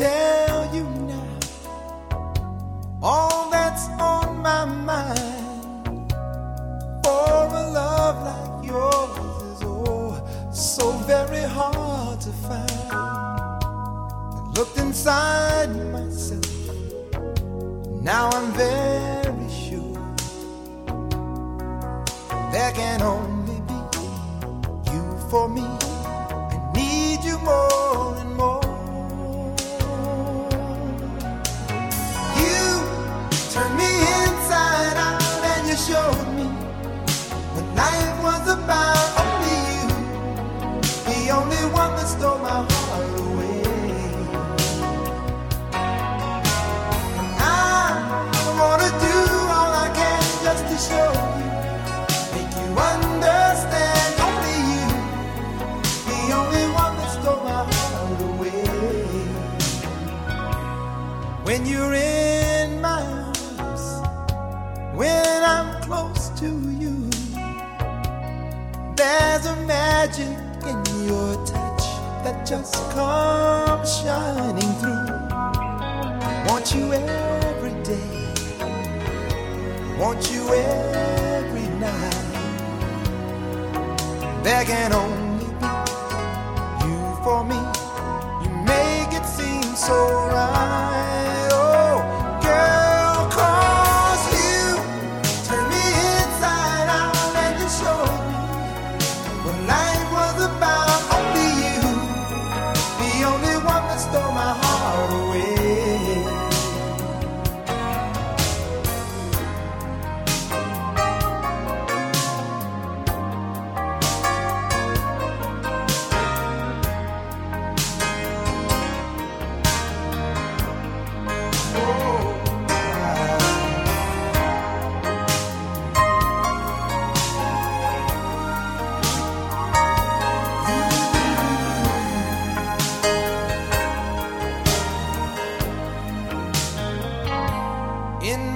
tell you now all that's on my mind. For a love like yours is oh so very hard to find. I looked inside myself. Now I'm very sure there can only be you for me. When you're in my arms, when I'm close to you, there's a magic in your touch that just comes shining through. Want you every day, want you every night. There can only be you for me. You make it seem so right.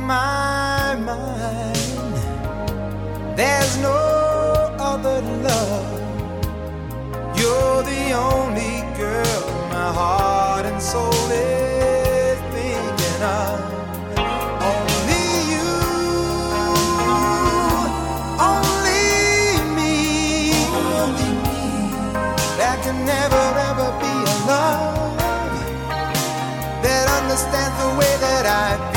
My mind, there's no other love. You're the only girl my heart and soul is thinking of. Only you, only me, only me. Can never ever be a love that understands the way that I